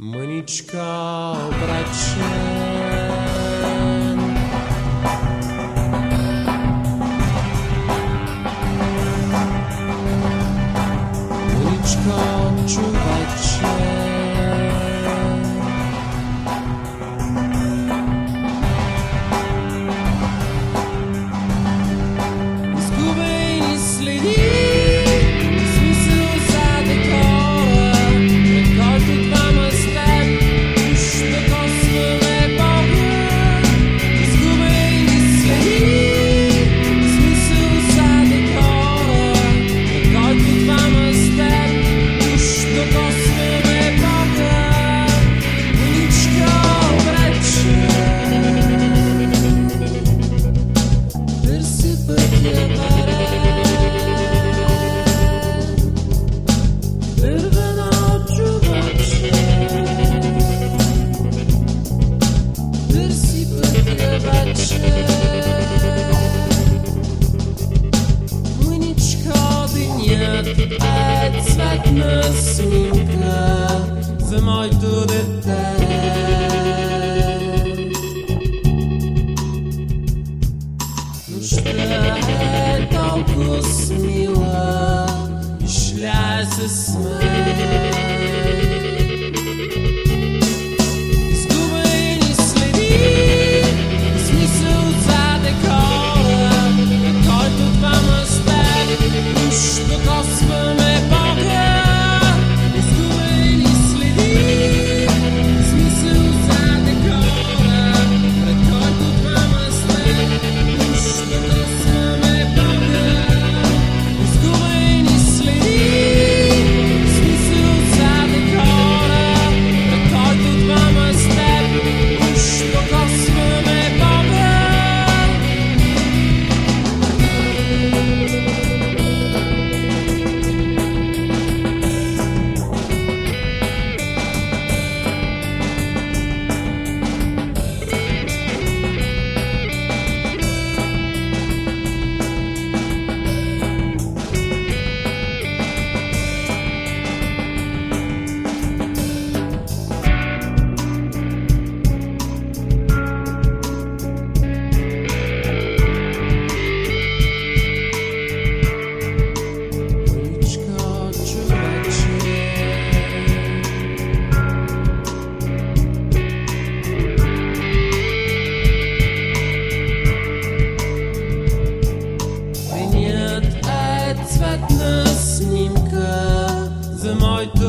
Маничка, обрачен Маничка, чует potjevače Monička dinjat Ed